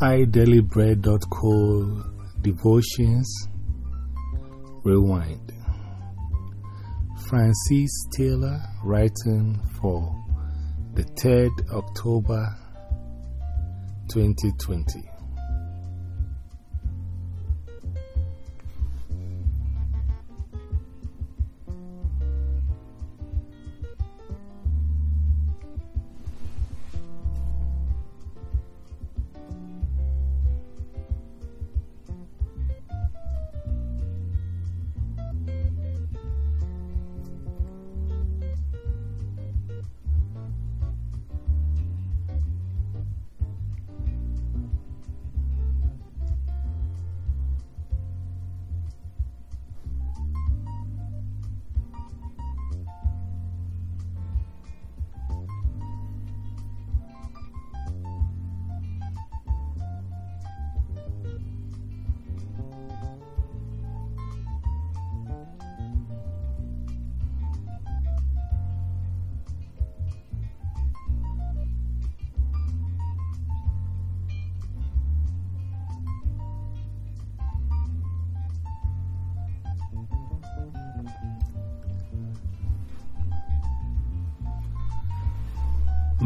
idailybread.co devotions rewind. Francis Taylor writing for the 3rd October 2020.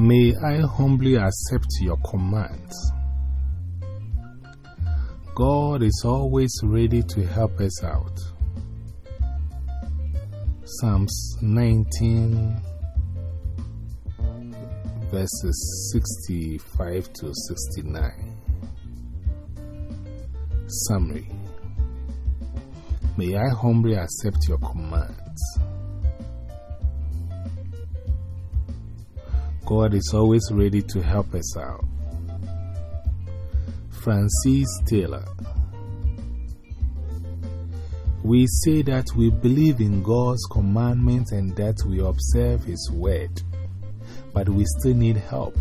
May I humbly accept your commands. God is always ready to help us out. Psalms 19, verses 65 to 69. Summary May I humbly accept your commands. God is always ready to help us out. Francis Taylor. We say that we believe in God's commandments and that we observe His word, but we still need help.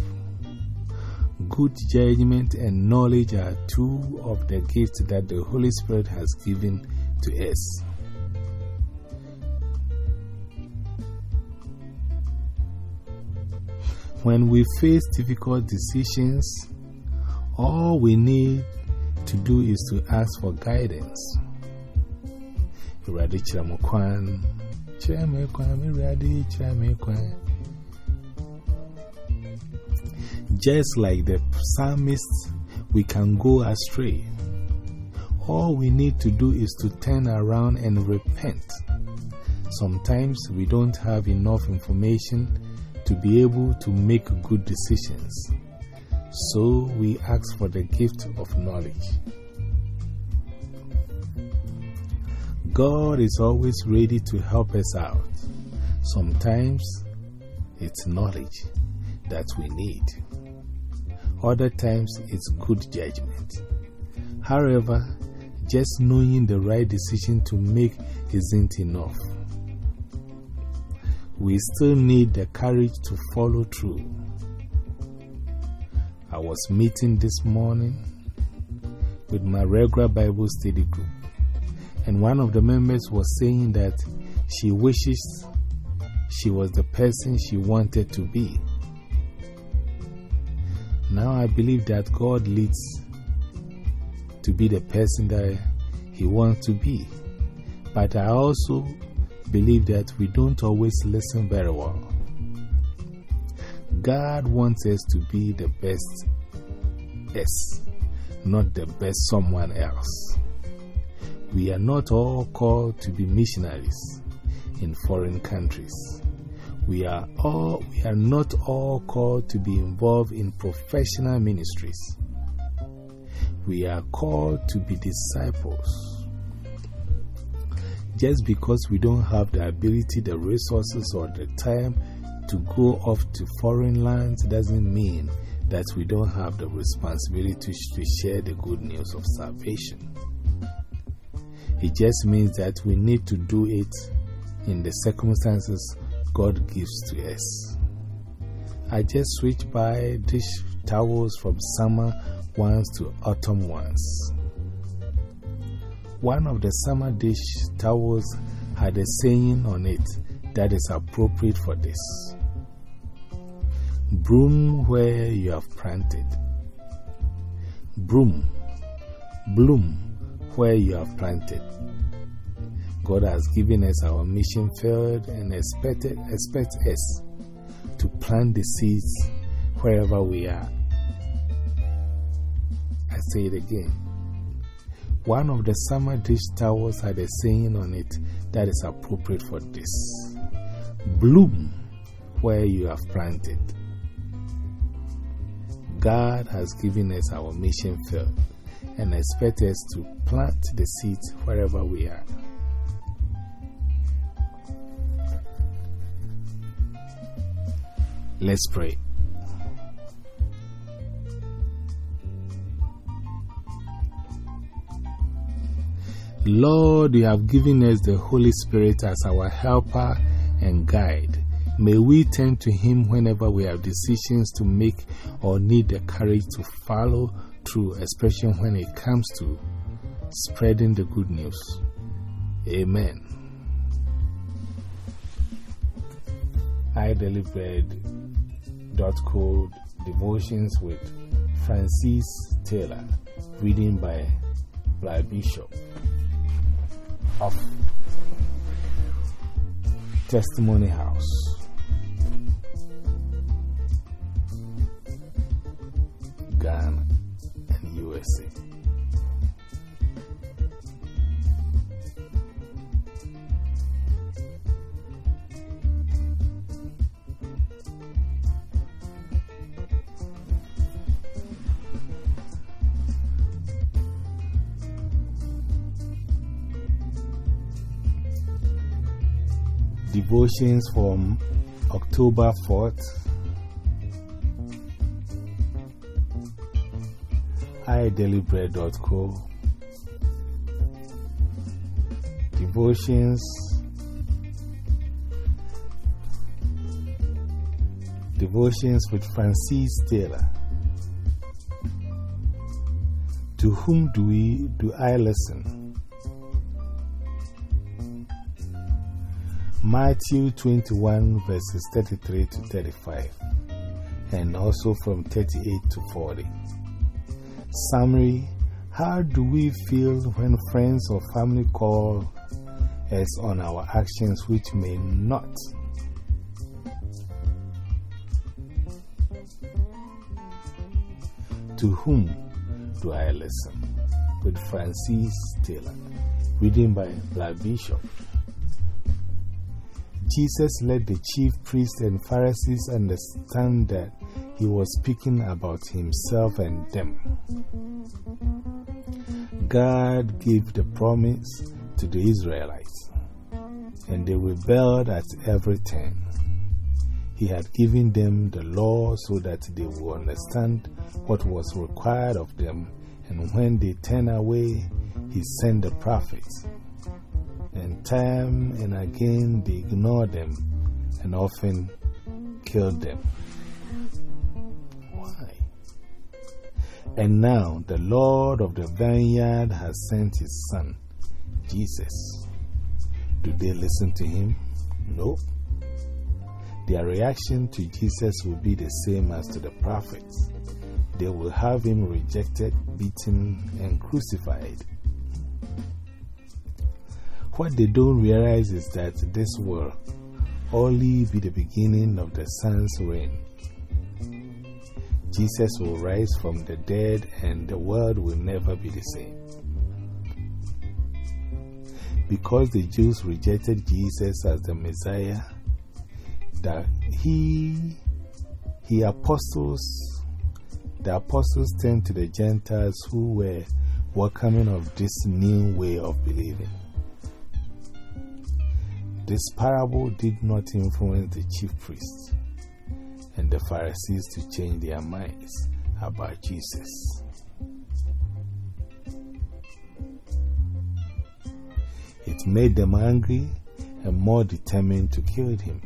Good judgment and knowledge are two of the gifts that the Holy Spirit has given to us. When we face difficult decisions, all we need to do is to ask for guidance. Just like the psalmist, we can go astray. All we need to do is to turn around and repent. Sometimes we don't have enough information to be able to make good decisions. So we ask for the gift of knowledge. God is always ready to help us out. Sometimes it's knowledge that we need, other times it's good judgment. However, just knowing the right decision to make isn't enough we still need the courage to follow through. I was meeting this morning with my regular Bible study group, and one of the members was saying that she wishes she was the person she wanted to be. Now I believe that God leads to be the person that He wants to be. But I also believe that we don't always listen very well. God wants us to be the best us, not the best someone else. We are not all called to be missionaries in foreign countries. We are, all, we are not all called to be involved in professional ministries. We are called to be disciples just because we don't have the ability, the resources, or the time to go off to foreign lands doesn't mean that we don't have the responsibility to share the good news of salvation. It just means that we need to do it in the circumstances God gives to us. I just switched by dish towels from summer ones to autumn ones. One of the summer dish towels had a saying on it that is appropriate for this Broom where you have planted, Bloom. Bloom where you have planted. God has given us our mission field and expected, expect us to plant the seeds wherever we are. I say it again. One of the summer dish towels had a saying on it that is appropriate for this Bloom where you have planted. God has given us our mission field and expect us to plant the seeds wherever we are. Let's pray. Lord, you have given us the Holy Spirit as our helper and guide. May we turn to Him whenever we have decisions to make or need the courage to follow through, especially when it comes to spreading the good news. Amen. iDailyBread.co Devotions with Francis Taylor, reading by Bla Bishop of Testimony House. Devotions from October 4th. idailybread.co. Devotions. Devotions with Francis Taylor. To whom do we do I listen? Matthew 21 verses 33 to 35 and also from 38 to 40. Summary How do we feel when friends or family call us on our actions which may not? To whom do I listen? With Francis Taylor. Reading by Bla Bishop. Jesus let the chief priests and Pharisees understand that he was speaking about himself and them. God gave the promise to the Israelites, and they rebelled at every turn. He had given them the law so that they would understand what was required of them, and when they turned away, He sent the prophets time and again they ignored them and often killed them. Why? And now the Lord of the vineyard has sent his son, Jesus. Do they listen to him? No. Their reaction to Jesus will be the same as to the prophets. They will have him rejected, beaten, and crucified. What they don't realize is that this will only be the beginning of the Son's reign. Jesus will rise from the dead and the world will never be the same. Because the Jews rejected Jesus as the Messiah, that he, he apostles, the apostles turned to the Gentiles who were welcoming of this new way of believing. This parable did not influence the chief priests and the Pharisees to change their minds about Jesus. It made them angry and more determined to kill him.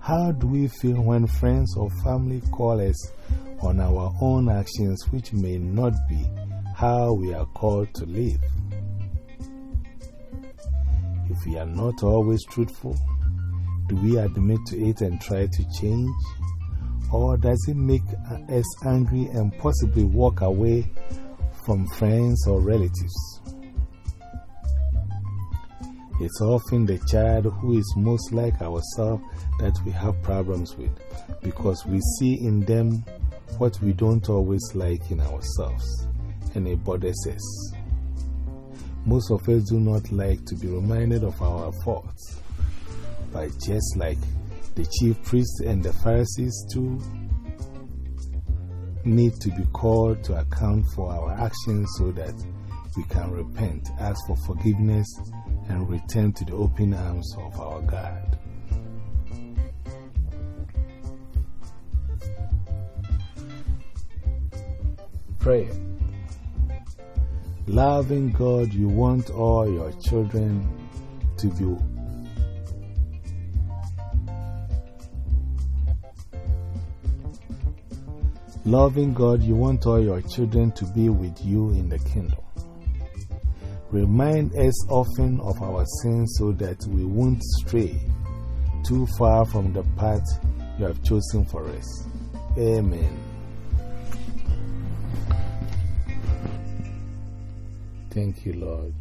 How do we feel when friends or family call us on our own actions which may not be how we are called to live? If we are not always truthful, do we admit to it and try to change? Or does it make us angry and possibly walk away from friends or relatives? It's often the child who is most like ourselves that we have problems with because we see in them what we don't always like in ourselves, and it bothers us. Most of us do not like to be reminded of our faults, but just like the chief priests and the Pharisees too need to be called to account for our actions so that we can repent, ask for forgiveness, and return to the open arms of our God. Prayer. Loving God, you want all your children to be Loving God, you want all your children to be with you in the kingdom. Remind us often of our sins so that we won't stray too far from the path you have chosen for us. Amen. Thank you, Lord.